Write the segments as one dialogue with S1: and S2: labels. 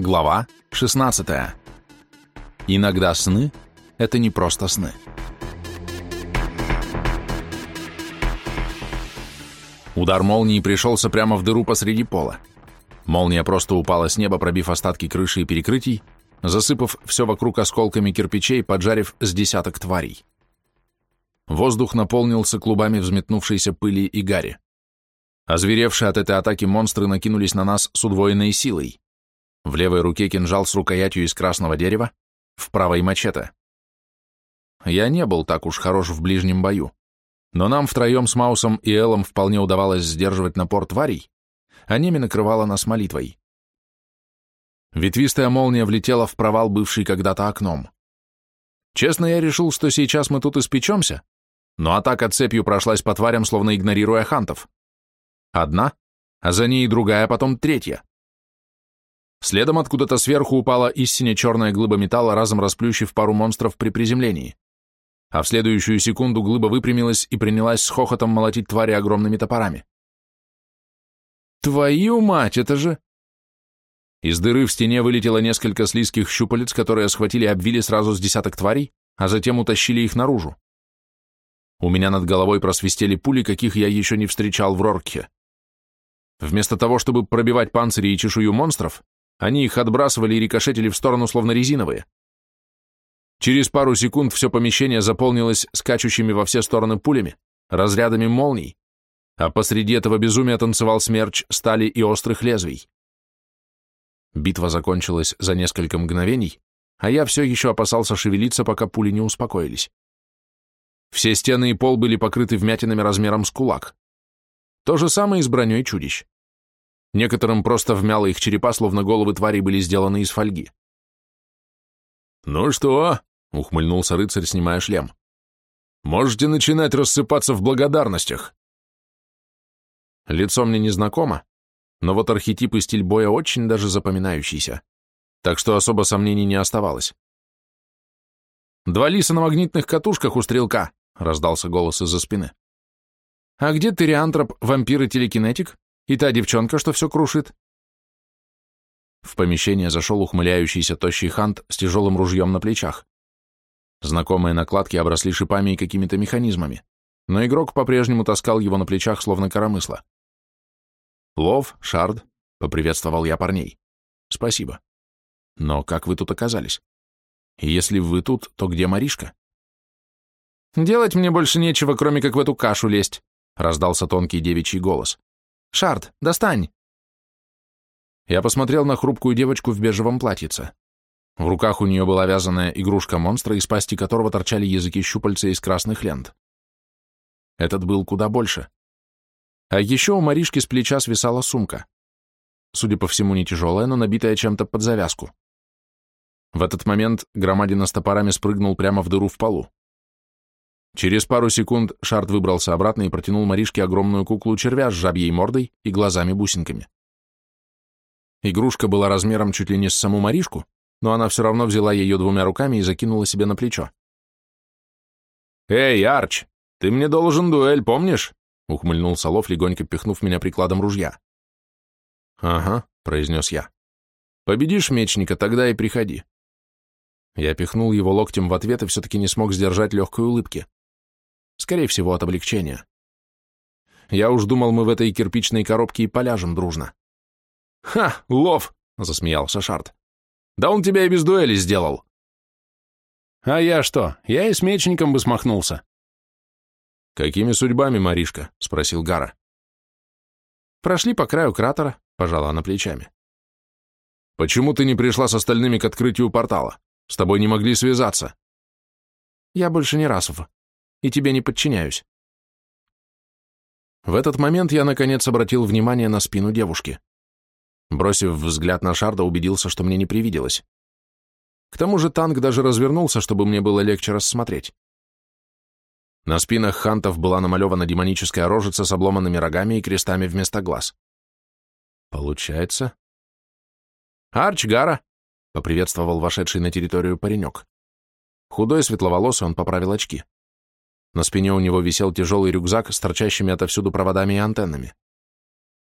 S1: Глава 16. Иногда сны – это не просто сны. Удар молнии пришелся прямо в дыру посреди пола. Молния просто упала с неба, пробив остатки крыши и перекрытий, засыпав все вокруг осколками кирпичей, поджарив с десяток тварей. Воздух наполнился клубами взметнувшейся пыли и гари. Озверевшие от этой атаки монстры накинулись на нас с удвоенной силой. В левой руке кинжал с рукоятью из красного дерева, в правой мачете. Я не был так уж хорош в ближнем бою, но нам втроем с Маусом и Эллом вполне удавалось сдерживать напор тварей, а Неми накрывала нас молитвой. Ветвистая молния влетела в провал, бывший когда-то окном. Честно, я решил, что сейчас мы тут испечемся, но атака цепью прошлась по тварям, словно игнорируя хантов. Одна, а за ней другая, потом третья. Следом откуда-то сверху упала истинно черная глыба металла, разом расплющив пару монстров при приземлении. А в следующую секунду глыба выпрямилась и принялась с хохотом молотить твари огромными топорами. «Твою мать, это же...» Из дыры в стене вылетело несколько слизких щупалец, которые схватили и обвили сразу с десяток тварей, а затем утащили их наружу. У меня над головой просвистели пули, каких я еще не встречал в Роркхе. Вместо того, чтобы пробивать панцири и чешую монстров, они их отбрасывали и рикошетили в сторону, словно резиновые. Через пару секунд все помещение заполнилось скачущими во все стороны пулями, разрядами молний, а посреди этого безумия танцевал смерч стали и острых лезвий. Битва закончилась за несколько мгновений, а я все еще опасался шевелиться, пока пули не успокоились. Все стены и пол были покрыты вмятинами размером с кулак. То же самое и с броней чудищ. Некоторым просто вмяло их черепа, словно головы тварей были сделаны из фольги.
S2: «Ну что?» — ухмыльнулся рыцарь, снимая шлем. «Можете начинать рассыпаться в благодарностях».
S1: Лицо мне незнакомо, но вот архетип и стиль боя очень даже запоминающийся, так что особо сомнений не оставалось. «Два лиса на магнитных катушках у стрелка», — раздался голос из-за спины. «А где ты, Риантроп, вампир и телекинетик?» И та девчонка, что все крушит?» В помещение зашел ухмыляющийся тощий хант с тяжелым ружьем на плечах. Знакомые накладки обросли шипами и какими-то механизмами, но игрок по-прежнему таскал его на плечах, словно коромысло. «Лов, Шард», — поприветствовал я парней. «Спасибо. Но как вы тут оказались? И если вы тут, то где Маришка?» «Делать мне больше нечего, кроме как в эту кашу лезть», — раздался тонкий девичий голос. Шард, достань!» Я посмотрел на хрупкую девочку в бежевом платьице. В руках у нее была вязаная игрушка монстра, из пасти которого торчали языки щупальца из красных лент. Этот был куда больше. А еще у Маришки с плеча свисала сумка. Судя по всему, не тяжелая, но набитая чем-то под завязку. В этот момент громадина с топорами спрыгнул прямо в дыру в полу. Через пару секунд Шарт выбрался обратно и протянул Маришке огромную куклу червя с жабьей мордой и глазами-бусинками. Игрушка была размером чуть ли не с саму Маришку, но она все равно взяла ее двумя руками и закинула себе на плечо.
S2: «Эй, Арч, ты мне должен дуэль, помнишь?» — ухмыльнулся Лов, легонько пихнув меня прикладом ружья.
S1: «Ага», — произнес я. «Победишь мечника, тогда и приходи». Я пихнул его локтем в ответ и все-таки не смог сдержать легкой улыбки. Скорее всего, от облегчения. Я уж думал, мы в этой кирпичной коробке и поляжем дружно.
S2: «Ха, лов!» — засмеялся Шарт. «Да он тебя и без дуэли сделал!»
S3: «А я что? Я и с мечником бы смахнулся!»
S1: «Какими судьбами, Маришка?» — спросил Гара.
S3: «Прошли по краю кратера», — пожала она плечами.
S1: «Почему ты не пришла с остальными к открытию портала? С тобой не могли связаться?»
S3: «Я больше не Расов и тебе не подчиняюсь.
S1: В этот момент я, наконец, обратил внимание на спину девушки. Бросив взгляд на Шарда, убедился, что мне не привиделось. К тому же танк даже развернулся, чтобы мне было легче рассмотреть. На спинах хантов была намалевана демоническая рожица с обломанными рогами и крестами вместо глаз. Получается... «Арч, Гара!» — поприветствовал вошедший на территорию паренек. Худой, светловолосый, он поправил очки. На спине у него висел тяжелый рюкзак с торчащими отовсюду проводами и антеннами.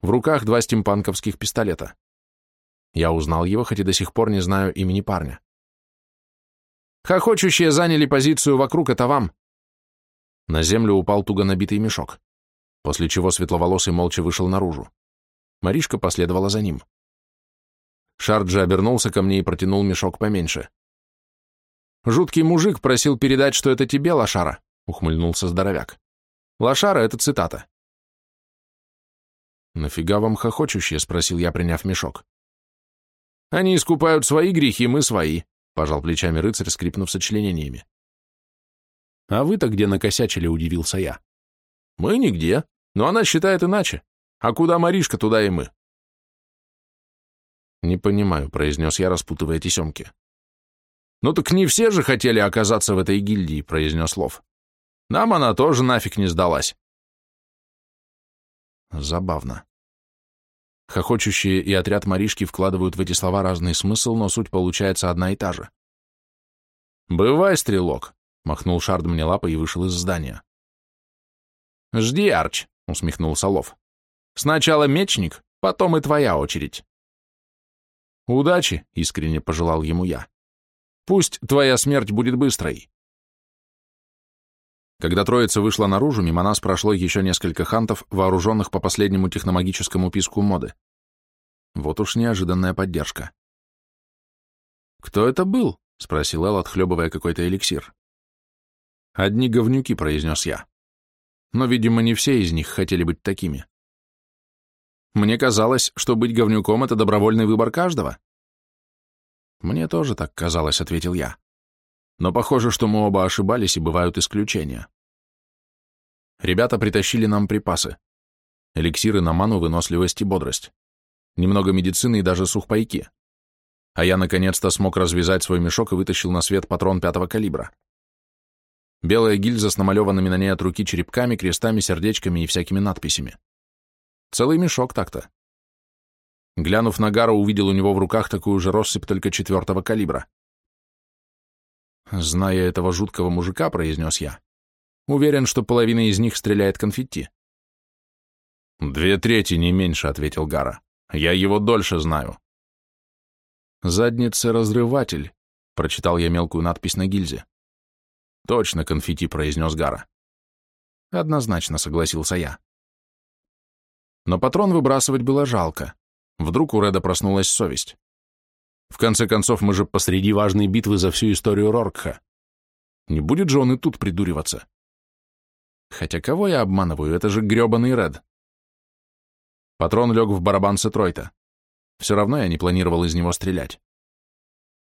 S1: В руках два стимпанковских пистолета. Я узнал его, хоть и до сих пор не знаю имени парня. Хохочущие заняли позицию вокруг, это вам. На землю упал туго набитый мешок, после чего светловолосый молча вышел наружу. Маришка последовала за ним. Шарджи обернулся ко мне и протянул мешок поменьше. «Жуткий мужик просил передать, что это тебе, лошара», — ухмыльнулся здоровяк. «Лошара — это цитата». «Нафига вам хохочущие?» — спросил я, приняв мешок. «Они искупают свои грехи, мы свои», — пожал плечами рыцарь, скрипнув сочленениями. «А вы-то где накосячили?» — удивился я. «Мы нигде, но она считает иначе. А куда Маришка, туда и мы». «Не понимаю», — произнес я, распутывая тесемки. «Ну так не все же хотели оказаться в этой гильдии», — произнес Лов. «Нам она тоже нафиг не сдалась». Забавно. Хохочущие и отряд Маришки вкладывают в эти слова разный смысл, но суть получается одна и та же. «Бывай, стрелок!» — махнул Шард мне лапой и вышел из здания. «Жди, Арч!» — усмехнулся Лов. «Сначала мечник, потом и твоя очередь». «Удачи!» — искренне пожелал ему я. «Пусть твоя смерть будет быстрой!» Когда троица вышла наружу, мимо нас прошло еще несколько хантов, вооруженных по последнему техномагическому писку моды. Вот уж неожиданная поддержка. «Кто это был?» — спросил Эл, отхлебывая какой-то эликсир. «Одни говнюки», — произнес я. «Но, видимо, не все из них хотели быть такими». «Мне казалось, что быть говнюком — это добровольный выбор каждого». «Мне тоже так казалось», — ответил я. Но похоже, что мы оба ошибались и бывают исключения. Ребята притащили нам припасы. Эликсиры на ману, выносливость и бодрость. Немного медицины и даже сухпайки. А я наконец-то смог развязать свой мешок и вытащил на свет патрон пятого калибра. Белая гильза с намалеванными на ней от руки черепками, крестами, сердечками и всякими надписями. Целый мешок так-то. Глянув на Гара, увидел у него в руках такую же россыпь только четвертого калибра. Зная этого жуткого мужика, произнес я, уверен, что половина из них стреляет конфетти. Две трети, не меньше, ответил Гара. Я его дольше знаю. Задница-разрыватель, прочитал я мелкую надпись на гильзе. Точно конфетти, произнес Гара. Однозначно, согласился я. Но патрон выбрасывать было жалко. Вдруг у Реда проснулась совесть. В конце концов, мы же посреди важной битвы за всю историю Роркха. Не будет же он и тут придуриваться. Хотя кого я обманываю, это же грёбаный Ред. Патрон лег в барабан Сетройта. Все равно я не планировал из него стрелять.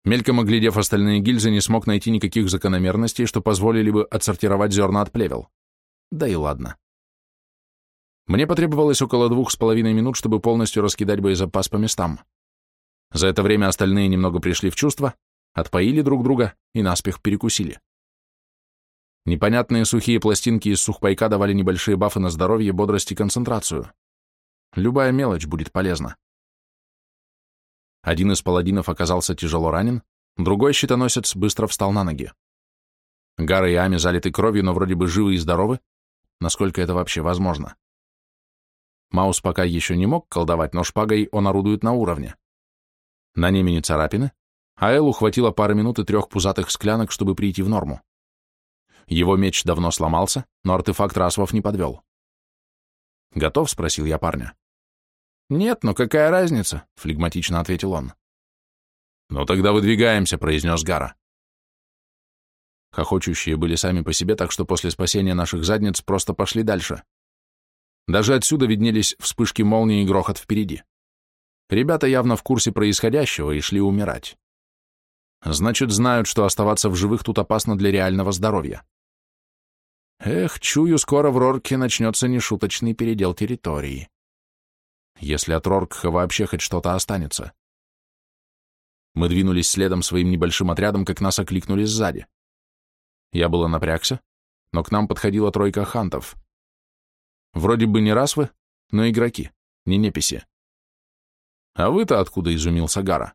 S1: Мельком оглядев остальные гильзы, не смог найти никаких закономерностей, что позволили бы отсортировать зерна от плевел. Да и ладно. Мне потребовалось около двух с половиной минут, чтобы полностью раскидать боезапас по местам. За это время остальные немного пришли в чувство, отпоили друг друга и наспех перекусили. Непонятные сухие пластинки из сухпайка давали небольшие бафы на здоровье, бодрость и концентрацию. Любая мелочь будет полезна. Один из паладинов оказался тяжело ранен, другой щитоносец быстро встал на ноги. Гара и Ами залиты кровью, но вроде бы живы и здоровы, насколько это вообще возможно. Маус пока еще не мог колдовать, но шпагой он орудует на уровне. На неме не царапины, а Эллу хватило пары минут и трех пузатых склянок, чтобы прийти в норму. Его меч давно сломался, но артефакт Расвов не подвел. «Готов?» — спросил я парня. «Нет, но какая разница?» — флегматично ответил он. «Ну тогда выдвигаемся», — произнес Гара. Хохочущие были сами по себе, так что после спасения наших задниц просто пошли дальше. Даже отсюда виднелись вспышки молнии и грохот впереди. Ребята явно в курсе происходящего и шли умирать. Значит, знают, что оставаться в живых тут опасно для реального здоровья. Эх, чую, скоро в Рорке начнется нешуточный передел территории. Если от Роркха вообще хоть что-то останется. Мы двинулись следом своим небольшим отрядом, как нас окликнули сзади. Я было напрягся, но к нам подходила тройка хантов. Вроде бы не расвы, но игроки, не неписи. «А вы-то откуда?» — изумился Гара.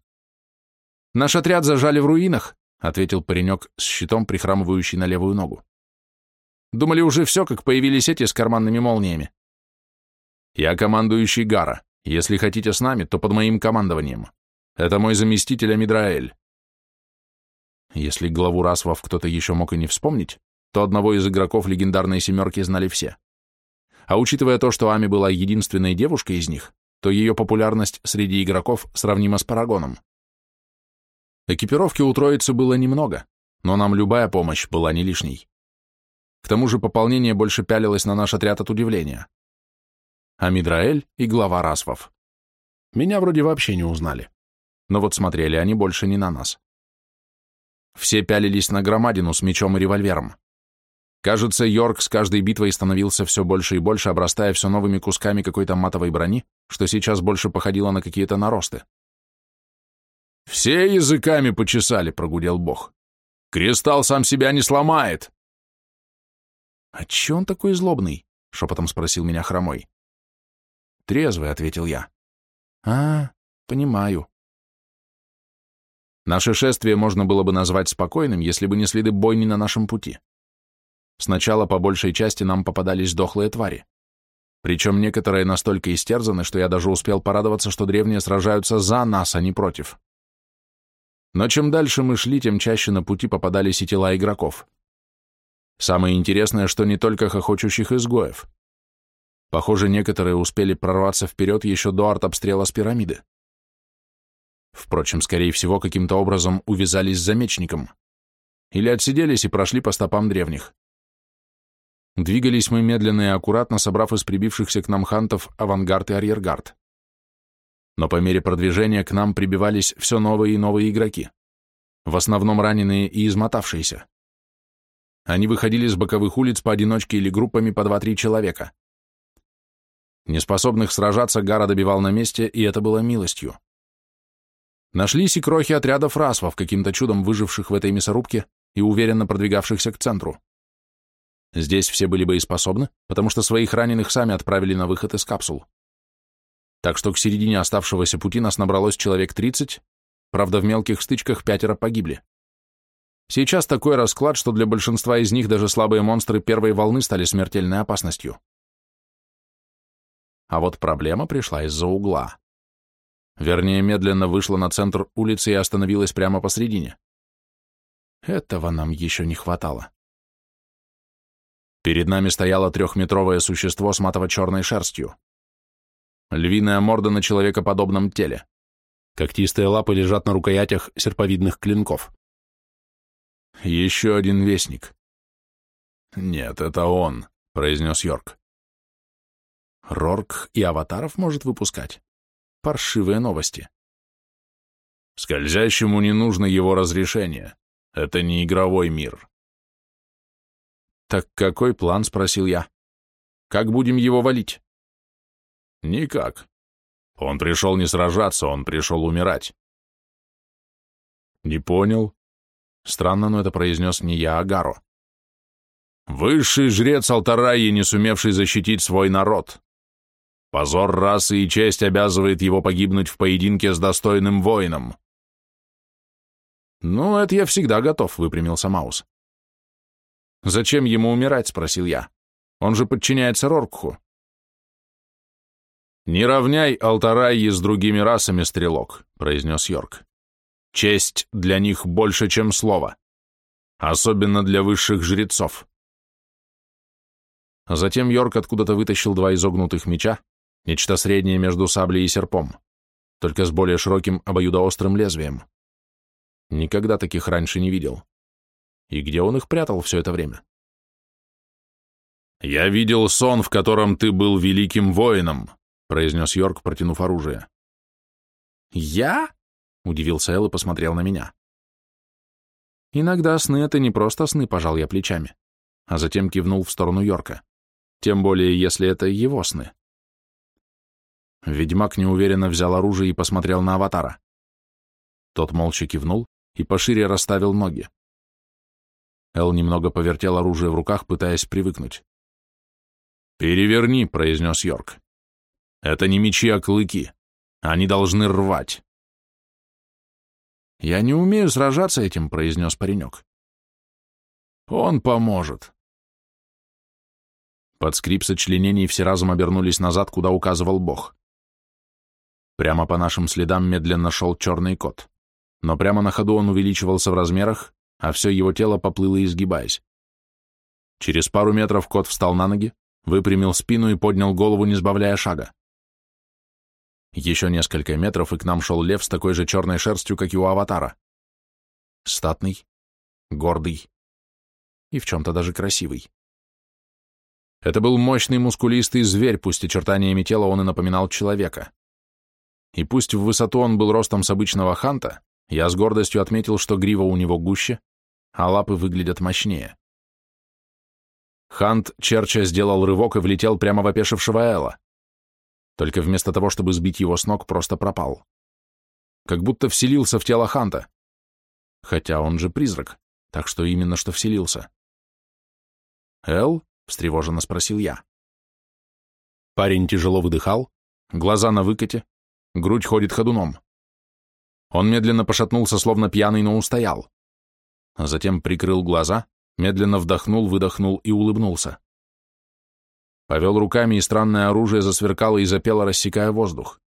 S1: «Наш отряд зажали в руинах», — ответил паренек с щитом, прихрамывающий на левую ногу. «Думали уже все, как появились эти с карманными молниями». «Я командующий Гара. Если хотите с нами, то под моим командованием. Это мой заместитель Амидраэль. Если главу Расвов кто-то еще мог и не вспомнить, то одного из игроков легендарной «семерки» знали все. А учитывая то, что Ами была единственной девушкой из них, то ее популярность среди игроков сравнима с Парагоном. Экипировки у троицы было немного, но нам любая помощь была не лишней. К тому же пополнение больше пялилось на наш отряд от удивления. Амидраэль и глава Расвов. Меня вроде вообще не узнали. Но вот смотрели они больше не на нас. Все пялились на громадину с мечом и револьвером. Кажется, Йорк с каждой битвой становился все больше и больше, обрастая все новыми кусками какой-то матовой брони, что сейчас больше походило на какие-то наросты. «Все языками почесали», — прогудел бог. «Кристалл сам себя не сломает!» «А че он такой злобный?» — шепотом спросил меня хромой. «Трезвый», — ответил я. «А, понимаю». Наше шествие можно было бы назвать спокойным, если бы не следы бойни на нашем пути. Сначала по большей части нам попадались дохлые твари. Причем некоторые настолько истерзаны, что я даже успел порадоваться, что древние сражаются за нас, а не против. Но чем дальше мы шли, тем чаще на пути попадались и тела игроков. Самое интересное, что не только хохочущих изгоев. Похоже, некоторые успели прорваться вперед еще до артобстрела с пирамиды. Впрочем, скорее всего, каким-то образом увязались с замечником. Или отсиделись и прошли по стопам древних. Двигались мы медленно и аккуратно, собрав из прибившихся к нам хантов авангард и арьергард. Но по мере продвижения к нам прибивались все новые и новые игроки, в основном раненые и измотавшиеся. Они выходили с боковых улиц поодиночке или группами по два-три человека. Неспособных сражаться Гара добивал на месте, и это было милостью. Нашлись и крохи отрядов расвов, каким-то чудом выживших в этой мясорубке и уверенно продвигавшихся к центру. Здесь все были боеспособны, потому что своих раненых сами отправили на выход из капсул. Так что к середине оставшегося пути нас набралось человек 30, правда в мелких стычках пятеро погибли. Сейчас такой расклад, что для большинства из них даже слабые монстры первой волны стали смертельной опасностью. А вот проблема пришла из-за угла. Вернее, медленно вышла на центр улицы и остановилась прямо посредине. Этого нам еще не хватало. Перед нами стояло трехметровое существо с матово-черной шерстью. Львиная морда на человекоподобном теле. Когтистые лапы лежат на рукоятях серповидных клинков. Еще один вестник. «Нет, это он», — произнес Йорк. Рорк и аватаров может выпускать. Паршивые новости. Скользящему не нужно его разрешение. Это не игровой мир. «Так какой план?» — спросил я. «Как будем его валить?» «Никак. Он пришел не сражаться, он пришел умирать». «Не понял». Странно, но это произнес не я, а Гаро. «Высший жрец Алтараи, не сумевший защитить свой народ. Позор расы и честь обязывает его погибнуть в поединке с достойным воином». «Ну, это я всегда готов», — выпрямился Маус. «Зачем ему умирать?» — спросил я. «Он же подчиняется Роркху». «Не равняй Алтарайи с другими расами, стрелок», — произнес Йорк. «Честь для них больше, чем слово. Особенно для высших жрецов». Затем Йорк откуда-то вытащил два изогнутых меча, нечто среднее между саблей и серпом, только с более широким обоюдоострым лезвием. Никогда таких раньше не видел. И где он их прятал все это время? «Я видел сон, в котором ты был великим воином», произнес Йорк, протянув оружие. «Я?» — удивился Эл и посмотрел на меня. «Иногда сны — это не просто сны», — пожал я плечами, а затем кивнул в сторону Йорка. Тем более, если это его сны. Ведьмак неуверенно взял оружие и посмотрел на аватара. Тот молча кивнул и пошире расставил ноги. Эл немного повертел оружие в руках, пытаясь привыкнуть. «Переверни», — произнес Йорк. «Это не мечи, а клыки. Они должны рвать». «Я не умею сражаться этим», — произнес паренек. «Он поможет». Под скрип сочленений все разом обернулись назад, куда указывал Бог. Прямо по нашим следам медленно шел черный кот, но прямо на ходу он увеличивался в размерах, а все его тело поплыло изгибаясь. Через пару метров кот встал на ноги, выпрямил спину и поднял голову, не сбавляя шага. Еще несколько метров, и к нам шел лев с такой же черной шерстью, как и у аватара. Статный, гордый и в чем-то даже красивый. Это был мощный мускулистый зверь, пусть очертаниями тела он и напоминал человека. И пусть в высоту он был ростом с обычного ханта, я с гордостью отметил, что грива у него гуще, а лапы выглядят мощнее. Хант Черча сделал рывок и влетел прямо в опешившего Элла. Только вместо того, чтобы сбить его с ног, просто пропал. Как будто вселился в тело Ханта. Хотя он же призрак, так что именно что вселился. «Эл?» — встревоженно спросил я. Парень тяжело выдыхал, глаза на выкате, грудь ходит ходуном. Он медленно пошатнулся, словно пьяный, но устоял. Затем прикрыл глаза, медленно вдохнул, выдохнул и улыбнулся. Повел руками, и странное оружие засверкало и запело, рассекая воздух.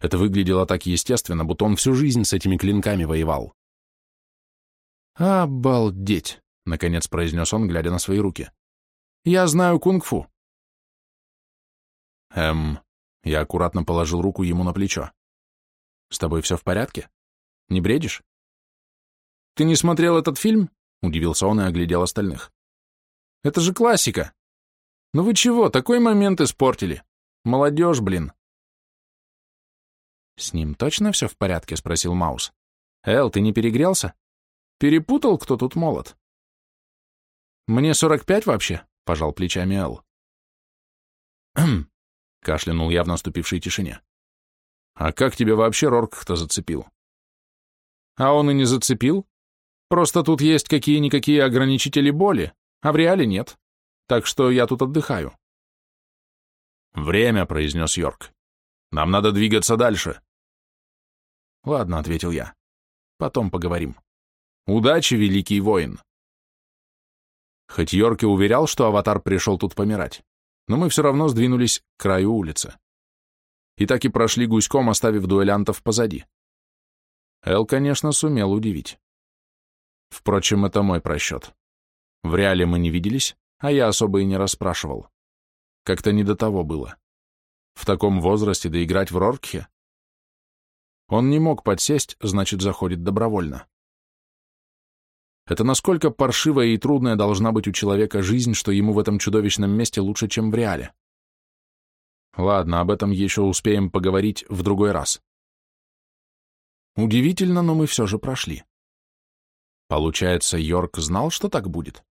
S1: Это выглядело так естественно, будто он всю жизнь с этими клинками воевал. «Обалдеть!» — наконец произнес он, глядя на свои руки. «Я знаю кунг-фу». «Эм...» — я аккуратно положил руку ему на плечо. «С тобой все в порядке? Не бредишь?» «Ты не смотрел этот фильм?» — удивился он и оглядел остальных. «Это же классика! Ну вы чего, такой момент испортили? Молодежь, блин!» «С ним точно все в порядке?» — спросил Маус. «Эл, ты не перегрелся? Перепутал, кто тут молод?» «Мне сорок пять вообще?» — пожал плечами Эл. «Хм!» — кашлянул я в наступившей тишине. «А как тебе вообще Рорк-то зацепил?» «А он и не зацепил. Просто тут есть какие-никакие ограничители боли, а в реале нет. Так что я тут отдыхаю».
S2: «Время», — произнес Йорк. «Нам надо двигаться дальше».
S1: «Ладно», — ответил я. «Потом поговорим. Удачи, великий воин!» Хоть Йорки уверял, что аватар пришел тут помирать, но мы все равно сдвинулись к краю улицы. И так и прошли гуськом, оставив дуэлянтов позади. Эл, конечно, сумел удивить. Впрочем, это мой просчет. В реале мы не виделись, а я особо и не расспрашивал. Как-то не до того было. В таком возрасте доиграть в Роркхе? Он не мог подсесть, значит, заходит добровольно. Это насколько паршивая и трудная должна быть у человека жизнь, что ему в этом чудовищном месте лучше, чем в реале. Ладно, об этом еще успеем поговорить в другой раз. Удивительно, но мы все же прошли. Получается, Йорк знал, что так будет?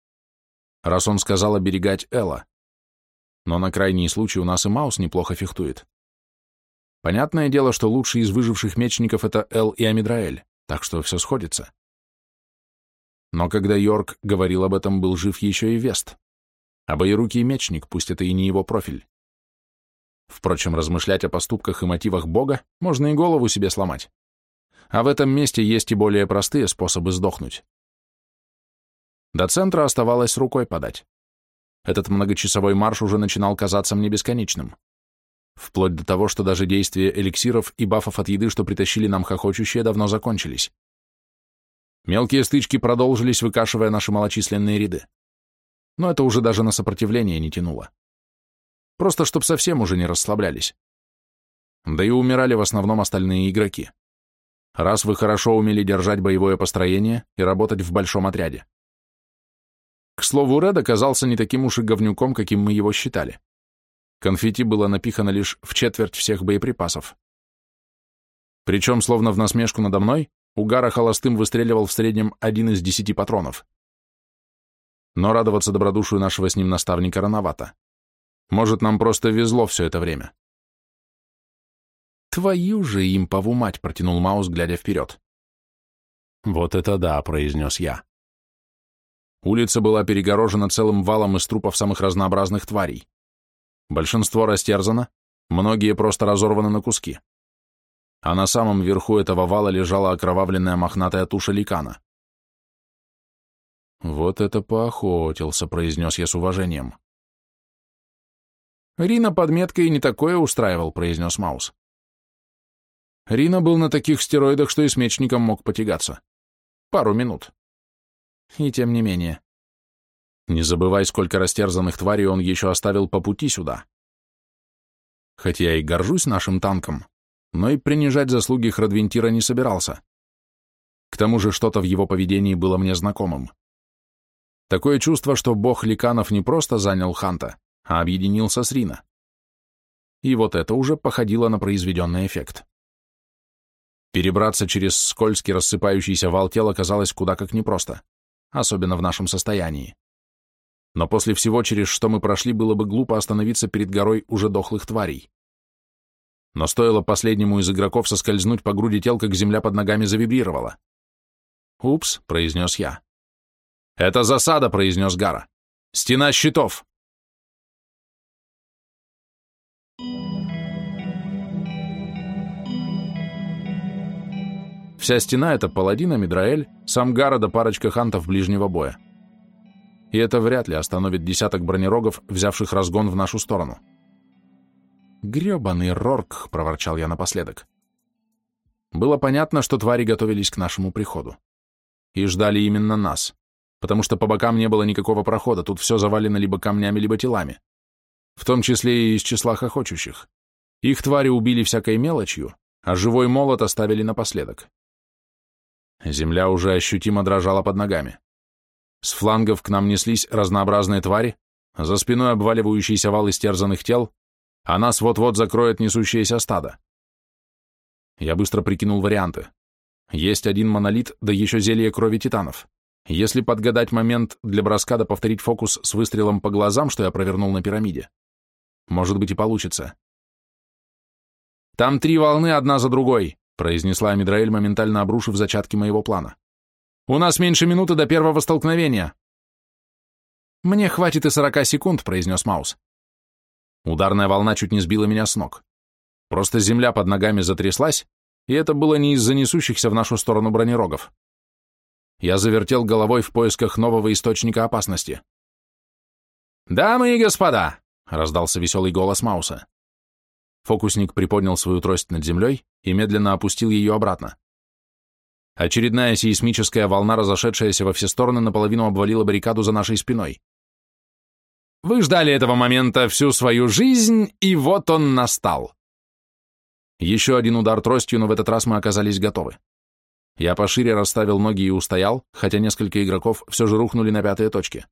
S1: Раз он сказал оберегать Элла. Но на крайний случай у нас и Маус неплохо фехтует. Понятное дело, что лучший из выживших мечников — это Эл и Амидраэль, так что все сходится. Но когда Йорк говорил об этом, был жив еще и Вест. А боерукий мечник, пусть это и не его профиль. Впрочем, размышлять о поступках и мотивах Бога можно и голову себе сломать. А в этом месте есть и более простые способы сдохнуть. До центра оставалось рукой подать. Этот многочасовой марш уже начинал казаться мне бесконечным. Вплоть до того, что даже действия эликсиров и бафов от еды, что притащили нам хохочущие, давно закончились. Мелкие стычки продолжились, выкашивая наши малочисленные ряды. Но это уже даже на сопротивление не тянуло. Просто чтоб совсем уже не расслаблялись. Да и умирали в основном остальные игроки. Раз вы хорошо умели держать боевое построение и работать в большом отряде. К слову, Ред оказался не таким уж и говнюком, каким мы его считали. Конфетти было напихано лишь в четверть всех боеприпасов. Причем, словно в насмешку надо мной, Угара холостым выстреливал в среднем один из десяти патронов. Но радоваться добродушию нашего с ним наставника рановато. Может, нам просто везло все это время. «Твою же импову мать!» — протянул Маус, глядя вперед. «Вот это да!» — произнес я. Улица была перегорожена целым валом из трупов самых разнообразных тварей. Большинство растерзано, многие просто разорваны на куски а на самом верху этого вала лежала окровавленная мохнатая туша ликана. «Вот это поохотился», — произнес я с уважением. «Рина под меткой не такое устраивал», — произнес Маус. Рина был на таких стероидах, что и с мечником мог потягаться. Пару минут. И тем не менее. Не забывай, сколько растерзанных тварей он еще оставил по пути сюда. Хотя я и горжусь нашим танком, но и принижать заслуги Храдвентира не собирался. К тому же что-то в его поведении было мне знакомым. Такое чувство, что бог Ликанов не просто занял Ханта, а объединился с Рина. И вот это уже походило на произведенный эффект. Перебраться через скользкий рассыпающийся вал тела казалось куда как непросто, особенно в нашем состоянии. Но после всего, через что мы прошли, было бы глупо остановиться перед горой уже дохлых тварей. Но стоило последнему из игроков соскользнуть по груди тел, как земля под ногами завибрировала. «Упс», — произнес я. «Это засада», — произнес Гара. «Стена щитов!» Вся стена — это паладина, Мидраэль, сам Гара парочка хантов ближнего боя. И это вряд ли остановит десяток бронерогов, взявших разгон в нашу сторону. «Гребаный Рорк!» — проворчал я напоследок. Было понятно, что твари готовились к нашему приходу. И ждали именно нас, потому что по бокам не было никакого прохода, тут все завалено либо камнями, либо телами. В том числе и из числа хохочущих. Их твари убили всякой мелочью, а живой молот оставили напоследок. Земля уже ощутимо дрожала под ногами. С флангов к нам неслись разнообразные твари, за спиной обваливающийся вал истерзанных тел, а нас вот-вот закроет несущееся стадо. Я быстро прикинул варианты. Есть один монолит, да еще зелье крови титанов. Если подгадать момент для броска да повторить фокус с выстрелом по глазам, что я провернул на пирамиде, может быть и получится. Там три волны одна за другой произнесла Мидраэль, моментально обрушив зачатки моего плана. «У нас меньше минуты до первого столкновения». «Мне хватит и сорока секунд», — произнес Маус. Ударная волна чуть не сбила меня с ног. Просто земля под ногами затряслась, и это было не из-за несущихся в нашу сторону бронерогов. Я завертел головой в поисках нового источника опасности. «Дамы и господа!» — раздался веселый голос Мауса. Фокусник приподнял свою трость над землей и медленно опустил ее обратно. Очередная сейсмическая волна, разошедшаяся во все стороны, наполовину обвалила баррикаду за нашей спиной. Вы ждали этого момента всю свою жизнь, и вот он настал. Еще один удар тростью, но в этот раз мы оказались готовы. Я пошире расставил ноги и устоял, хотя несколько игроков все же рухнули на пятые точки.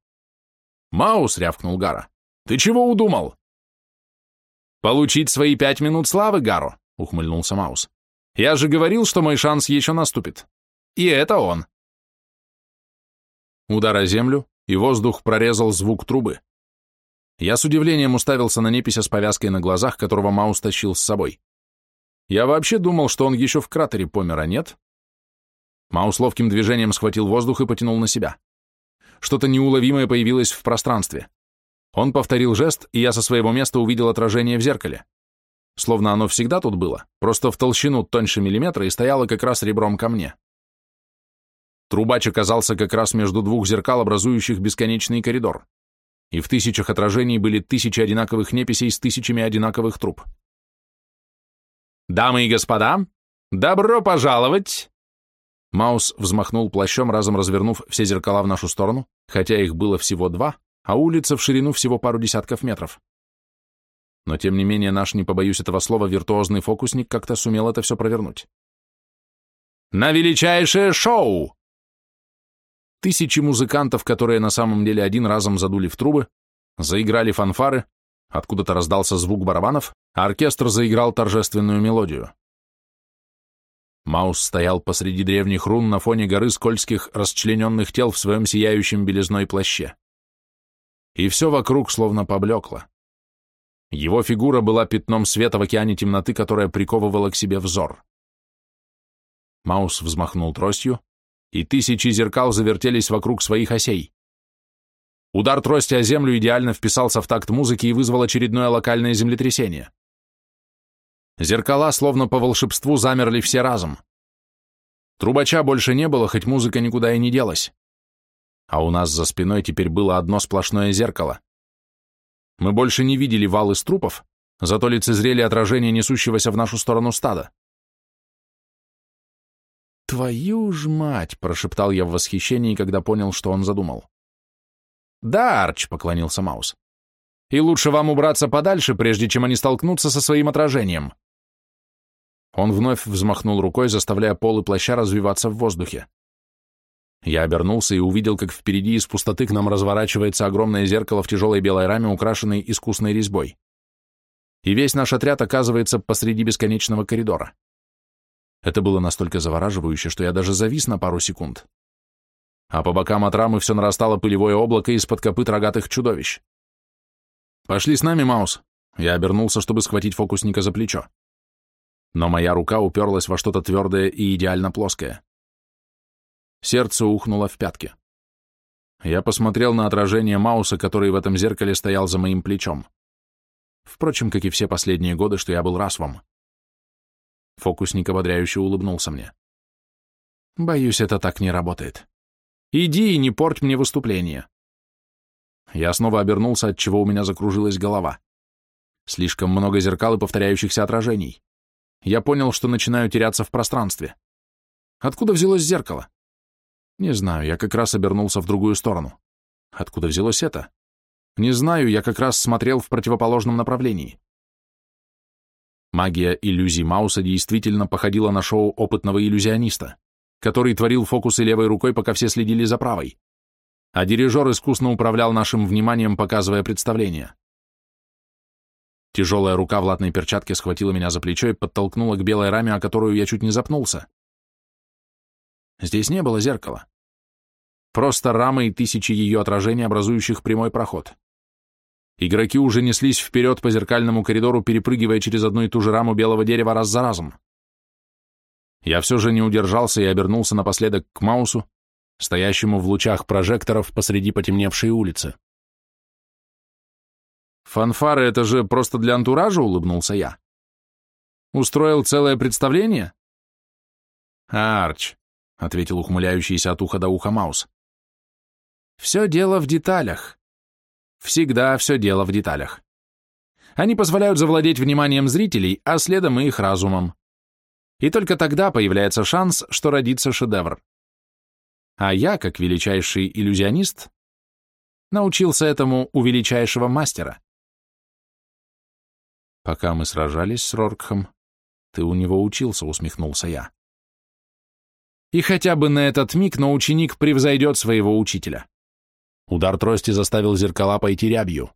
S1: «Маус!» — рявкнул Гара. «Ты чего удумал?» «Получить свои пять минут славы, Гаро», — ухмыльнулся Маус. «Я же говорил, что мой шанс еще наступит. И это он». Удар о землю, и воздух прорезал звук трубы. Я с удивлением уставился на непися с повязкой на глазах, которого Маус тащил с собой. Я вообще думал, что он еще в кратере помер, а нет? Маус ловким движением схватил воздух и потянул на себя. Что-то неуловимое появилось в пространстве. Он повторил жест, и я со своего места увидел отражение в зеркале. Словно оно всегда тут было, просто в толщину тоньше миллиметра и стояло как раз ребром ко мне. Трубач оказался как раз между двух зеркал, образующих бесконечный коридор. И в тысячах отражений были тысячи одинаковых неписей с тысячами одинаковых труб. «Дамы и господа, добро пожаловать!» Маус взмахнул плащом, разом развернув все зеркала в нашу сторону, хотя их было всего два, а улица в ширину всего пару десятков метров. Но тем не менее наш, не побоюсь этого слова, виртуозный фокусник как-то сумел это все провернуть. «На величайшее шоу!» Тысячи музыкантов, которые на самом деле один разом задули в трубы, заиграли фанфары, откуда-то раздался звук барабанов, а оркестр заиграл торжественную мелодию. Маус стоял посреди древних рун на фоне горы скользких расчлененных тел в своем сияющем белизной плаще и все вокруг словно поблекло. Его фигура была пятном света в океане темноты, которая приковывала к себе взор. Маус взмахнул тростью, и тысячи зеркал завертелись вокруг своих осей. Удар трости о землю идеально вписался в такт музыки и вызвал очередное локальное землетрясение. Зеркала, словно по волшебству, замерли все разом. Трубача больше не было, хоть музыка никуда и не делась а у нас за спиной теперь было одно сплошное зеркало. Мы больше не видели вал из трупов, зато лицезрели отражение несущегося в нашу сторону стада. «Твою ж мать!» — прошептал я в восхищении, когда понял, что он задумал. «Да, Арч», — поклонился Маус. «И лучше вам убраться подальше, прежде чем они столкнутся со своим отражением». Он вновь взмахнул рукой, заставляя полы плаща развиваться в воздухе. Я обернулся и увидел, как впереди из пустоты к нам разворачивается огромное зеркало в тяжелой белой раме, украшенной искусной резьбой. И весь наш отряд оказывается посреди бесконечного коридора. Это было настолько завораживающе, что я даже завис на пару секунд. А по бокам от рамы все нарастало пылевое облако из-под копыт рогатых чудовищ. «Пошли с нами, Маус!» Я обернулся, чтобы схватить фокусника за плечо. Но моя рука уперлась во что-то твердое и идеально плоское. Сердце ухнуло в пятки. Я посмотрел на отражение Мауса, который в этом зеркале стоял за моим плечом. Впрочем, как и все последние годы, что я был расвом. Фокусник ободряюще улыбнулся мне. Боюсь, это так не работает. Иди и не порть мне выступление. Я снова обернулся, от чего у меня закружилась голова. Слишком много зеркал и повторяющихся отражений. Я понял, что начинаю теряться в пространстве. Откуда взялось зеркало? Не знаю, я как раз обернулся в другую сторону. Откуда взялось это? Не знаю, я как раз смотрел в противоположном направлении. Магия иллюзий Мауса действительно походила на шоу опытного иллюзиониста, который творил фокусы левой рукой, пока все следили за правой. А дирижер искусно управлял нашим вниманием, показывая представление. Тяжелая рука в латной перчатке схватила меня за плечо и подтолкнула к белой раме, о которую я чуть не запнулся. Здесь не было зеркала. Просто рама и тысячи ее отражений, образующих прямой проход. Игроки уже неслись вперед по зеркальному коридору, перепрыгивая через одну и ту же раму белого дерева раз за разом. Я все же не удержался и обернулся напоследок к Маусу, стоящему в лучах прожекторов посреди потемневшей улицы. «Фанфары — это же просто для антуража?» — улыбнулся я. «Устроил целое представление?» «Арч», — ответил ухмыляющийся от уха до уха Маус. «Все дело в деталях. Всегда все дело в деталях. Они позволяют завладеть вниманием зрителей, а следом и их разумом. И только тогда появляется шанс, что родится шедевр. А я, как величайший иллюзионист, научился этому у величайшего мастера. Пока мы сражались с Роркхом, ты у него учился, усмехнулся я. И хотя бы на этот миг, но ученик превзойдет своего учителя. Удар трости заставил зеркала пойти рябью.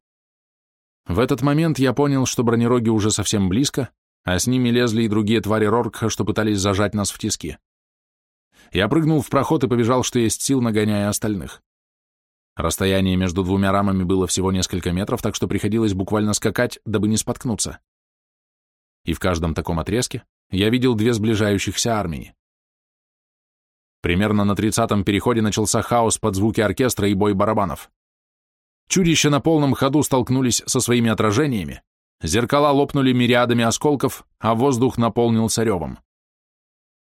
S1: В этот момент я понял, что бронероги уже совсем близко, а с ними лезли и другие твари Роркха, что пытались зажать нас в тиски. Я прыгнул в проход и побежал, что есть сил, нагоняя остальных. Расстояние между двумя рамами было всего несколько метров, так что приходилось буквально скакать, дабы не споткнуться. И в каждом таком отрезке я видел две сближающихся армии. Примерно на тридцатом переходе начался хаос под звуки оркестра и бой барабанов. Чудища на полном ходу столкнулись со своими отражениями, зеркала лопнули мириадами осколков, а воздух наполнился ревом.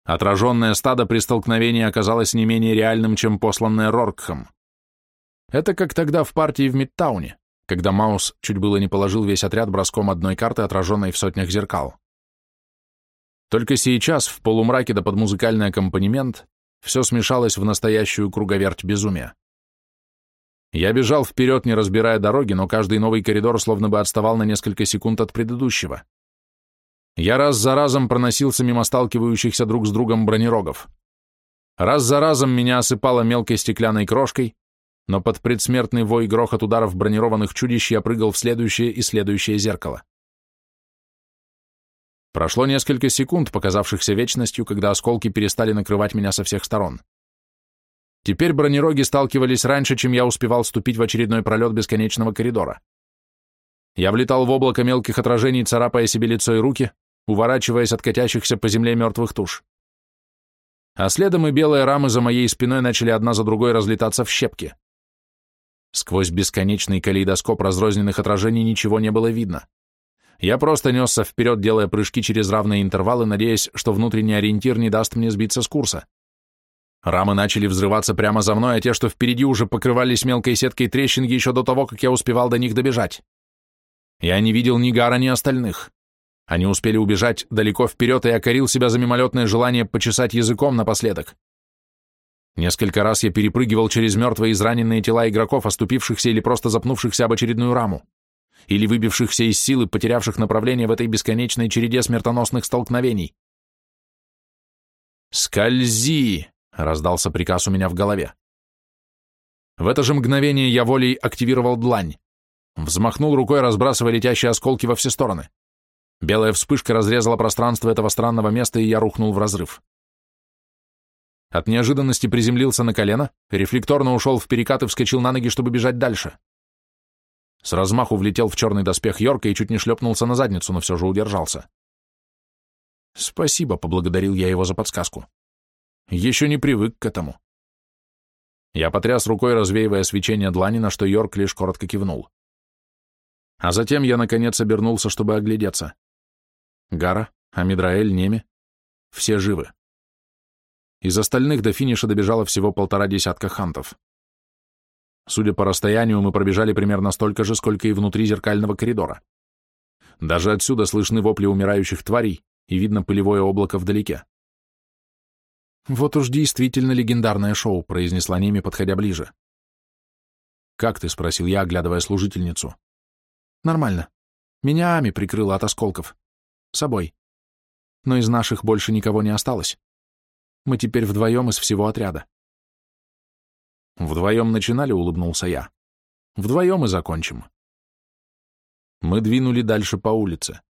S1: Отраженное стадо при столкновении оказалось не менее реальным, чем посланное Роркхом. Это как тогда в партии в Мидтауне, когда Маус чуть было не положил весь отряд броском одной карты, отраженной в сотнях зеркал. Только сейчас, в полумраке да под музыкальный аккомпанемент, все смешалось в настоящую круговерть безумия. Я бежал вперед, не разбирая дороги, но каждый новый коридор словно бы отставал на несколько секунд от предыдущего. Я раз за разом проносился мимо сталкивающихся друг с другом бронерогов. Раз за разом меня осыпало мелкой стеклянной крошкой, но под предсмертный вой грохот ударов бронированных чудищ я прыгал в следующее и следующее зеркало. Прошло несколько секунд, показавшихся вечностью, когда осколки перестали накрывать меня со всех сторон. Теперь бронероги сталкивались раньше, чем я успевал ступить в очередной пролет бесконечного коридора. Я влетал в облако мелких отражений, царапая себе лицо и руки, уворачиваясь от катящихся по земле мертвых туш. А следом и белые рамы за моей спиной начали одна за другой разлетаться в щепки. Сквозь бесконечный калейдоскоп разрозненных отражений ничего не было видно. Я просто несся вперед, делая прыжки через равные интервалы, надеясь, что внутренний ориентир не даст мне сбиться с курса. Рамы начали взрываться прямо за мной, а те, что впереди, уже покрывались мелкой сеткой трещинки еще до того, как я успевал до них добежать. Я не видел ни Гара, ни остальных. Они успели убежать далеко вперед, и я корил себя за мимолетное желание почесать языком напоследок. Несколько раз я перепрыгивал через мертвые израненные тела игроков, оступившихся или просто запнувшихся об очередную раму, или выбившихся из силы, потерявших направление в этой бесконечной череде смертоносных столкновений. «Скользи!» — раздался приказ у меня в голове. В это же мгновение я волей активировал длань. Взмахнул рукой, разбрасывая летящие осколки во все стороны. Белая вспышка разрезала пространство этого странного места, и я рухнул в разрыв. От неожиданности приземлился на колено, рефлекторно ушел в перекат и вскочил на ноги, чтобы бежать дальше. С размаху влетел в черный доспех Йорка и чуть не шлепнулся на задницу, но все же удержался. «Спасибо», — поблагодарил я его за подсказку. «Еще не привык к этому». Я потряс рукой, развеивая свечение длани, на что Йорк лишь коротко кивнул. А затем я, наконец, обернулся, чтобы оглядеться. Гара, Амидраэль, Неми — все живы. Из остальных до финиша добежало всего полтора десятка хантов. Судя по расстоянию, мы пробежали примерно столько же, сколько и внутри зеркального коридора. Даже отсюда слышны вопли умирающих тварей, и видно пылевое облако вдалеке. «Вот уж действительно легендарное шоу», — произнесла Неми, подходя ближе. «Как ты?» — спросил я, оглядывая служительницу. «Нормально. Меня Ами прикрыла от осколков. Собой. Но из наших больше никого не осталось. Мы теперь вдвоем из всего отряда». «Вдвоем начинали?» — улыбнулся я. «Вдвоем и закончим». Мы двинули дальше по улице.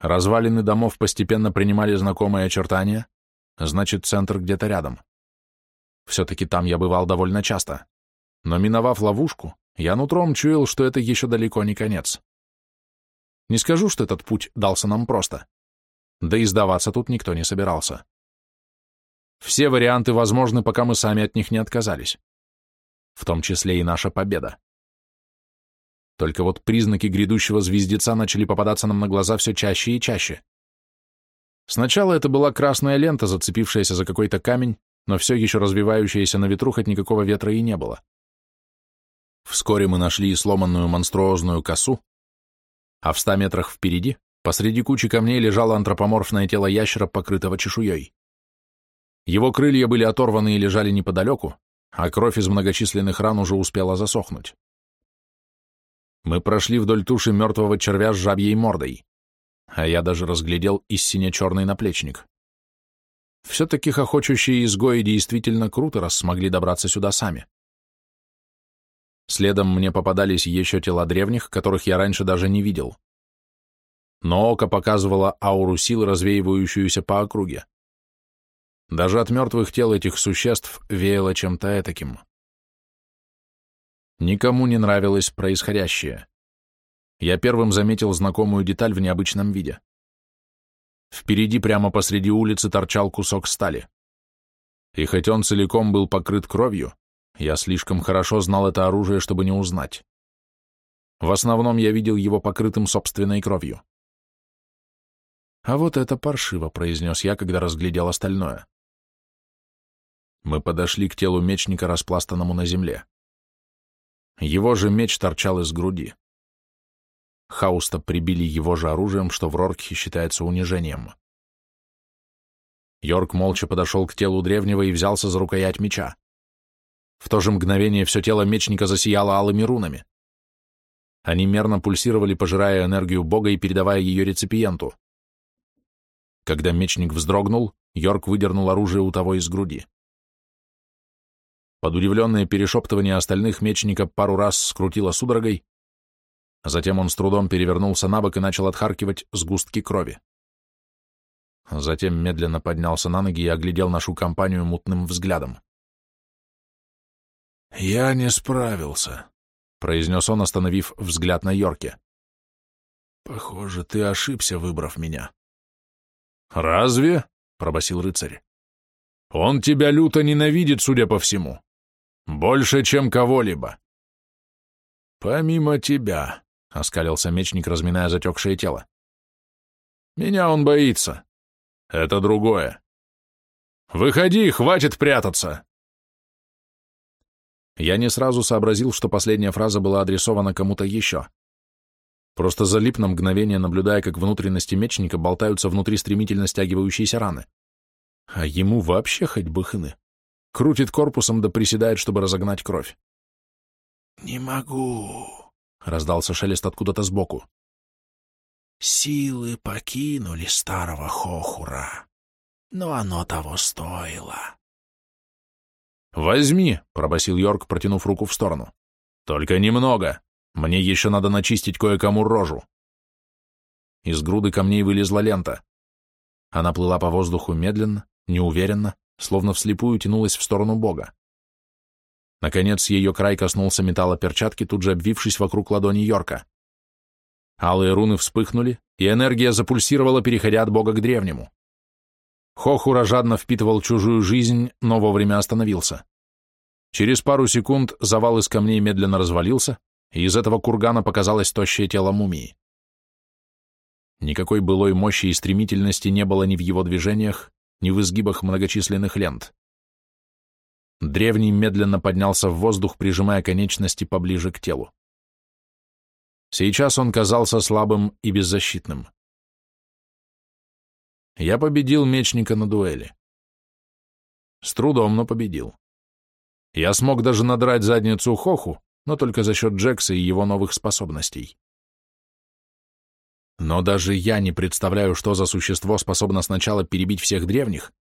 S1: Развалины домов постепенно принимали знакомые очертания, значит, центр где-то рядом. Все-таки там я бывал довольно часто. Но миновав ловушку, я нутром чуял, что это еще далеко не конец. Не скажу, что этот путь дался нам просто. Да и сдаваться тут никто не собирался. Все варианты возможны, пока мы сами от них не отказались. В том числе и наша победа. Только вот признаки грядущего звездеца начали попадаться нам на глаза все чаще и чаще. Сначала это была красная лента, зацепившаяся за какой-то камень, но все еще развивающаяся на ветру, хоть никакого ветра и не было. Вскоре мы нашли сломанную монструозную косу, а в ста метрах впереди, посреди кучи камней, лежало антропоморфное тело ящера, покрытого чешуей. Его крылья были оторваны и лежали неподалеку, а кровь из многочисленных ран уже успела засохнуть. Мы прошли вдоль туши мертвого червя с жабьей мордой, а я даже разглядел и сине-черный наплечник. Все-таки хохочущие изгои действительно круто, раз смогли добраться сюда сами. Следом мне попадались еще тела древних, которых я раньше даже не видел. Но око показывало ауру сил, развеивающуюся по округе. Даже от мертвых тел этих существ веяло чем-то этаким. Никому не нравилось происходящее. Я первым заметил знакомую деталь в необычном виде. Впереди прямо посреди улицы торчал кусок стали. И хоть он целиком был покрыт кровью, я слишком хорошо знал это оружие, чтобы не узнать. В основном я видел его покрытым собственной кровью. «А вот это паршиво», — произнес я, когда разглядел остальное. Мы подошли к телу мечника, распластанному на земле. Его же меч торчал из груди. Хауста прибили его же оружием, что в Роркхе считается унижением. Йорк молча подошел к телу древнего и взялся за рукоять меча. В то же мгновение все тело мечника засияло алыми рунами. Они мерно пульсировали, пожирая энергию Бога и передавая ее реципиенту. Когда мечник вздрогнул, Йорк выдернул оружие у того из груди. Под удивленное перешептывание остальных мечника пару раз скрутило судорогой, затем он с трудом перевернулся на бок и начал отхаркивать сгустки крови. Затем медленно поднялся на ноги и оглядел нашу компанию мутным взглядом.
S2: «Я не справился», — произнес он, остановив взгляд на Йорке. «Похоже, ты ошибся, выбрав меня».
S1: «Разве?» — пробасил рыцарь. «Он тебя люто ненавидит, судя по всему. Больше, чем кого-либо.
S2: Помимо тебя, — оскалился мечник, разминая затекшее тело.
S1: Меня он боится. Это другое. Выходи, хватит прятаться. Я не сразу сообразил, что последняя фраза была адресована кому-то еще. Просто залип на мгновение, наблюдая, как внутренности мечника болтаются внутри стремительно стягивающейся раны. А ему вообще хоть бы хны. Крутит корпусом да приседает, чтобы разогнать кровь.
S2: «Не могу», —
S1: раздался шелест откуда-то сбоку.
S2: «Силы покинули старого Хохура, но оно того стоило».
S1: «Возьми», — пробасил Йорк, протянув руку в сторону. «Только немного. Мне еще надо начистить кое-кому рожу». Из груды камней вылезла лента. Она плыла по воздуху медленно, неуверенно, словно вслепую тянулась в сторону бога. Наконец ее край коснулся металла перчатки, тут же обвившись вокруг ладони Йорка. Алые руны вспыхнули, и энергия запульсировала, переходя от бога к древнему. Хохура жадно впитывал чужую жизнь, но вовремя остановился. Через пару секунд завал из камней медленно развалился, и из этого кургана показалось тощее тело мумии. Никакой былой мощи и стремительности не было ни в его движениях, ни в изгибах многочисленных лент. Древний медленно поднялся в воздух, прижимая конечности поближе к телу. Сейчас он казался слабым и беззащитным. Я победил мечника на дуэли. С трудом, но победил. Я смог даже надрать задницу Хоху, но только за счет Джекса и его новых способностей. Но даже я не представляю, что за существо способно сначала перебить всех древних,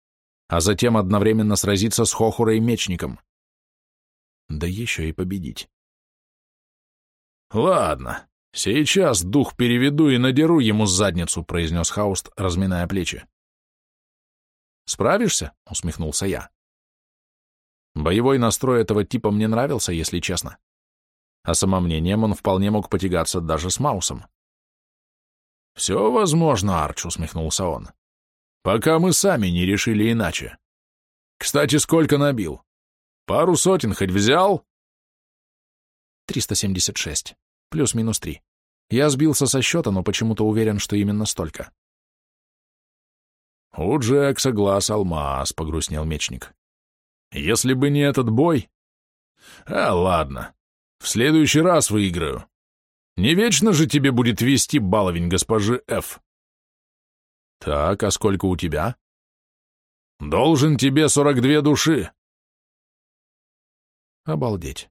S1: а затем одновременно сразиться с Хохурой мечником. Да еще и победить. «Ладно, сейчас дух переведу и надеру ему задницу», — произнес Хауст, разминая плечи. «Справишься?» — усмехнулся я. Боевой настрой этого типа мне нравился, если честно. А самомнением он вполне мог потягаться даже с Маусом. «Все возможно, Арч», — усмехнулся он. «Пока мы сами не решили иначе. Кстати, сколько набил? Пару сотен хоть взял?» «376. Плюс-минус три. Я сбился со счета, но почему-то уверен, что именно столько». «У Джекса глаз алмаз», — погрустнел мечник. «Если бы не этот бой...» «А, ладно. В следующий раз выиграю. Не вечно же тебе будет вести баловень госпожи Ф. Так, а сколько у тебя? Должен тебе сорок две души. Обалдеть.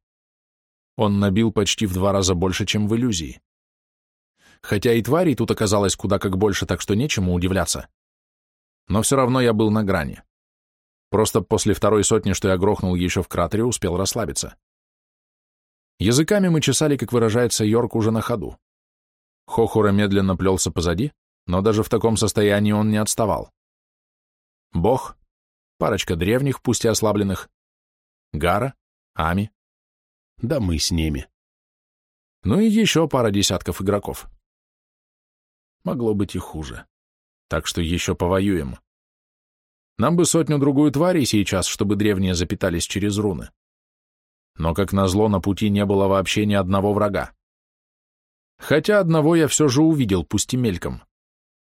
S1: Он набил почти в два раза больше, чем в иллюзии. Хотя и тварей тут оказалось куда как больше, так что нечему удивляться. Но все равно я был на грани. Просто после второй сотни, что я грохнул еще в кратере, успел расслабиться. Языками мы чесали, как выражается Йорк, уже на ходу. Хохура медленно плелся позади, но даже в таком состоянии он не отставал. Бог, парочка древних, пусть и ослабленных, Гара, Ами, да мы с ними. Ну и еще пара десятков игроков. Могло быть и хуже. Так что еще повоюем. Нам бы сотню-другую тварей сейчас, чтобы древние запитались через руны но, как назло, на пути не было вообще ни одного врага. Хотя одного я все же увидел, пусть и мельком.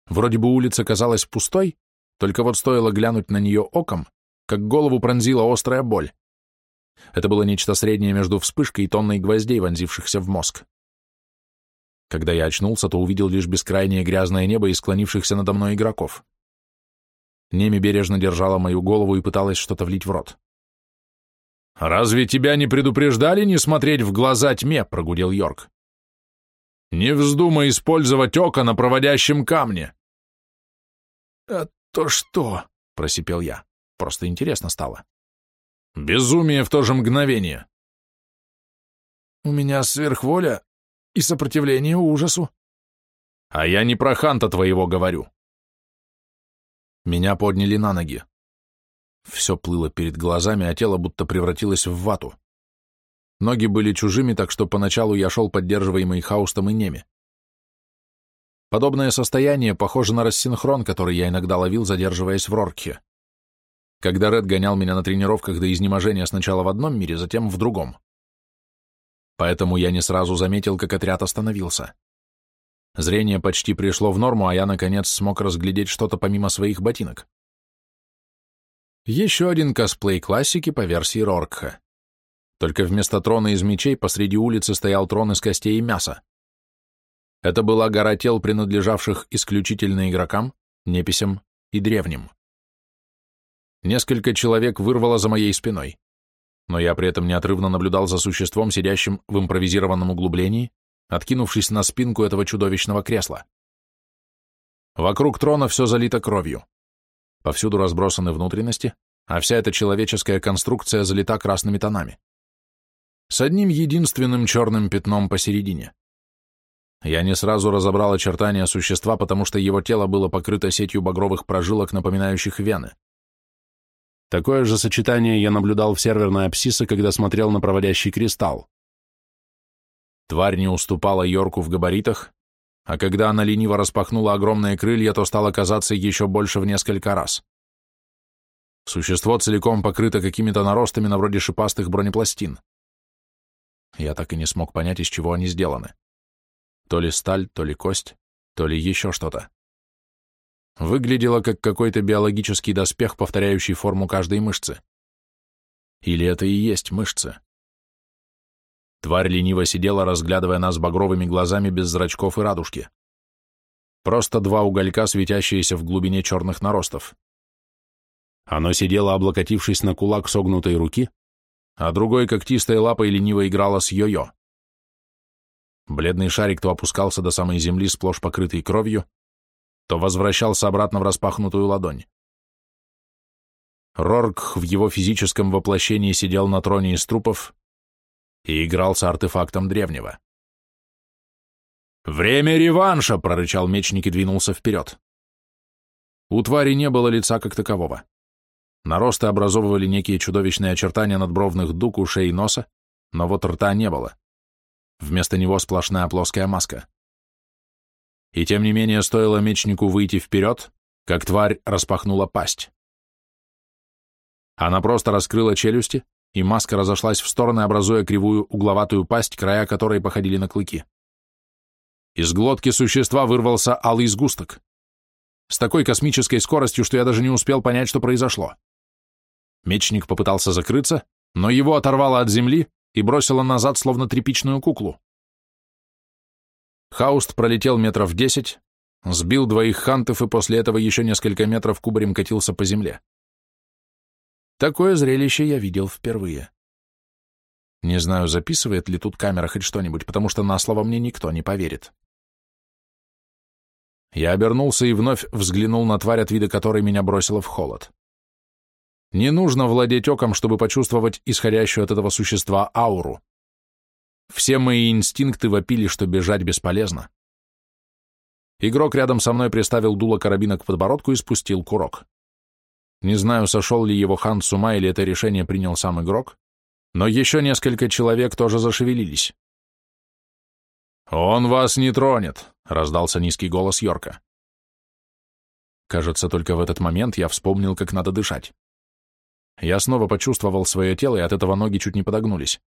S1: Вроде бы улица казалась пустой, только вот стоило глянуть на нее оком, как голову пронзила острая боль. Это было нечто среднее между вспышкой и тонной гвоздей, вонзившихся в мозг. Когда я очнулся, то увидел лишь бескрайнее грязное небо и склонившихся надо мной игроков. Неми бережно держала мою голову и пыталась что-то влить в рот. «Разве тебя не предупреждали не смотреть в глаза тьме?» — прогудел Йорк. «Не вздумай использовать око на проводящем камне!» «А то что?» — просипел я. Просто интересно стало. «Безумие в то же мгновение!» «У меня сверхволя и сопротивление ужасу». «А я не про Ханта твоего говорю». Меня подняли на ноги. Все плыло перед глазами, а тело будто превратилось в вату. Ноги были чужими, так что поначалу я шел поддерживаемый хаустом и неми. Подобное состояние похоже на рассинхрон, который я иногда ловил, задерживаясь в Роркхе. Когда Ред гонял меня на тренировках до изнеможения сначала в одном мире, затем в другом. Поэтому я не сразу заметил, как отряд остановился. Зрение почти пришло в норму, а я, наконец, смог разглядеть что-то помимо своих ботинок. Еще один косплей классики по версии Роркха. Только вместо трона из мечей посреди улицы стоял трон из костей и мяса. Это была гора тел, принадлежавших исключительно игрокам, неписям и древним. Несколько человек вырвало за моей спиной, но я при этом неотрывно наблюдал за существом, сидящим в импровизированном углублении, откинувшись на спинку этого чудовищного кресла. Вокруг трона все залито кровью. Повсюду разбросаны внутренности, а вся эта человеческая конструкция залита красными тонами. С одним единственным черным пятном посередине. Я не сразу разобрал очертания существа, потому что его тело было покрыто сетью багровых прожилок, напоминающих вены. Такое же сочетание я наблюдал в серверной апсисе, когда смотрел на проводящий кристалл. Тварь не уступала Йорку в габаритах, а когда она лениво распахнула огромные крылья, то стало казаться еще больше в несколько раз. Существо целиком покрыто какими-то наростами на вроде шипастых бронепластин. Я так и не смог понять, из чего они сделаны. То ли сталь, то ли кость, то ли еще что-то. Выглядело как какой-то биологический доспех, повторяющий форму каждой мышцы. Или это и есть мышцы? Тварь лениво сидела, разглядывая нас багровыми глазами без зрачков и радужки. Просто два уголька, светящиеся в глубине черных наростов. Оно сидело, облокотившись на кулак согнутой руки, а другой когтистой лапой лениво играло с йо-йо. Бледный шарик то опускался до самой земли, сплошь покрытый кровью, то возвращался обратно в распахнутую ладонь. Рорк в его физическом воплощении сидел на троне из трупов, и играл с артефактом древнего. «Время реванша!» — прорычал мечник и двинулся вперед. У твари не было лица как такового. Наросты образовывали некие чудовищные очертания надбровных дуг, ушей и носа, но вот рта не было. Вместо него сплошная плоская маска. И тем не менее стоило мечнику выйти вперед, как тварь распахнула пасть. Она просто раскрыла челюсти, и маска разошлась в стороны, образуя кривую угловатую пасть, края которой походили на клыки. Из глотки существа вырвался алый сгусток. С такой космической скоростью, что я даже не успел понять, что произошло. Мечник попытался закрыться, но его оторвало от земли и бросило назад, словно тряпичную куклу. Хауст пролетел метров десять, сбил двоих хантов и после этого еще несколько метров кубарем катился по земле. Такое зрелище я видел впервые. Не знаю, записывает ли тут камера хоть что-нибудь, потому что на слово мне никто не поверит. Я обернулся и вновь взглянул на тварь, от вида которой меня бросило в холод. Не нужно владеть оком, чтобы почувствовать исходящую от этого существа ауру. Все мои инстинкты вопили, что бежать бесполезно. Игрок рядом со мной приставил дуло карабина к подбородку и спустил курок. Не знаю, сошел ли его хан с ума или это решение принял сам игрок, но еще несколько человек тоже зашевелились. «Он вас не тронет», — раздался низкий голос Йорка. Кажется, только в этот момент я вспомнил, как надо дышать. Я снова почувствовал свое тело, и от этого ноги чуть не подогнулись.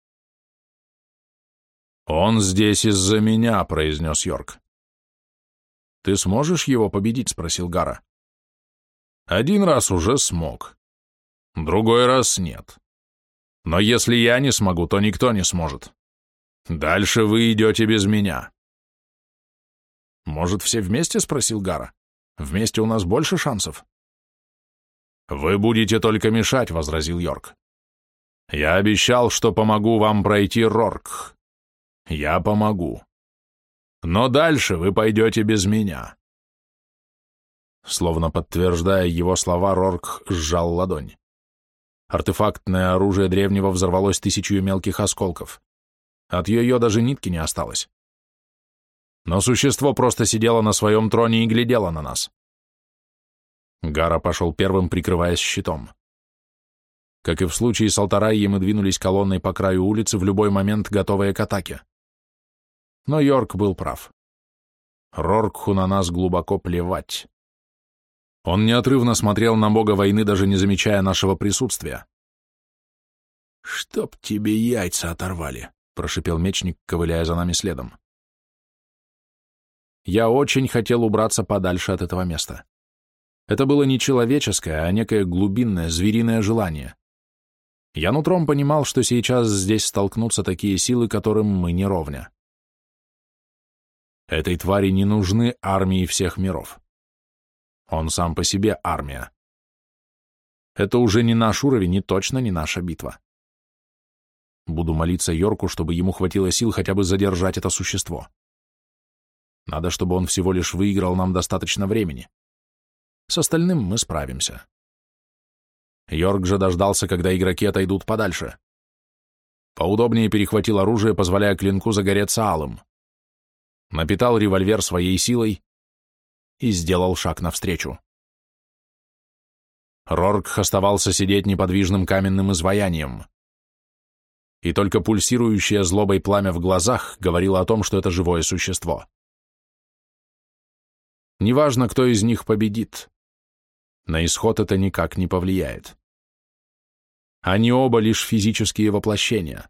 S1: «Он здесь из-за меня», — произнес Йорк. «Ты сможешь его победить?» — спросил Гара. Один раз уже смог. Другой раз нет. Но если я не смогу, то никто не сможет. Дальше вы идете без меня. Может, все вместе? Спросил Гара. Вместе у нас больше шансов. Вы будете только мешать, возразил Йорк. Я обещал, что помогу вам пройти Рорк. Я помогу. Но дальше вы пойдете без меня. Словно подтверждая его слова, Рорк сжал ладонь. Артефактное оружие древнего взорвалось тысячью мелких осколков. От ее даже нитки не осталось. Но существо просто сидело на своем троне и глядело на нас. Гара пошел первым, прикрываясь щитом. Как и в случае с Алтарайей, мы двинулись колонной по краю улицы, в любой момент готовые к атаке. Но Йорк был прав. Роркху на нас глубоко плевать. Он неотрывно смотрел на бога войны, даже не замечая нашего присутствия. «Чтоб тебе яйца оторвали», — прошипел мечник, ковыляя за нами следом. Я очень хотел убраться подальше от этого места. Это было не человеческое, а некое глубинное, звериное желание. Я нутром понимал, что сейчас здесь столкнутся такие силы, которым мы не ровня. Этой твари не нужны армии всех миров. Он сам по себе армия. Это уже не наш уровень и точно не наша битва. Буду молиться Йорку, чтобы ему хватило сил хотя бы задержать это существо. Надо, чтобы он всего лишь выиграл нам достаточно времени. С остальным мы справимся. Йорк же дождался, когда игроки отойдут подальше. Поудобнее перехватил оружие, позволяя клинку загореться алым. Напитал револьвер своей силой и сделал шаг навстречу. Рорк оставался сидеть неподвижным каменным изваянием. И только пульсирующее злобой пламя в глазах говорило о том, что это живое существо. Неважно, кто из них победит. На исход это никак не повлияет. Они оба лишь физические воплощения.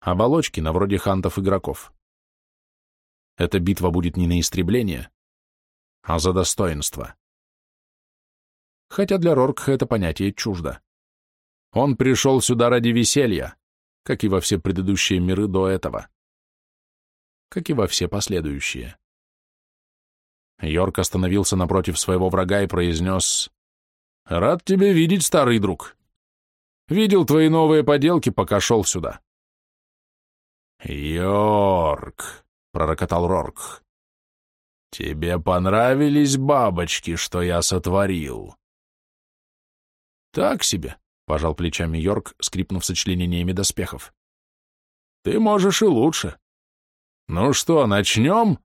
S1: Оболочки на вроде хантов-игроков. Эта битва будет не на истребление, а за достоинство. Хотя для Роркха это понятие чуждо. Он пришел сюда ради веселья, как и во все предыдущие миры до этого. Как и во все последующие. Йорк остановился напротив своего врага и произнес «Рад тебя видеть, старый друг. Видел твои новые поделки, пока шел сюда». «Йорк», — пророкотал Рорк, — «тебе понравились бабочки, что я сотворил?» «Так себе», — пожал плечами Йорк, скрипнув сочленениями доспехов. «Ты можешь и лучше. Ну что, начнем?»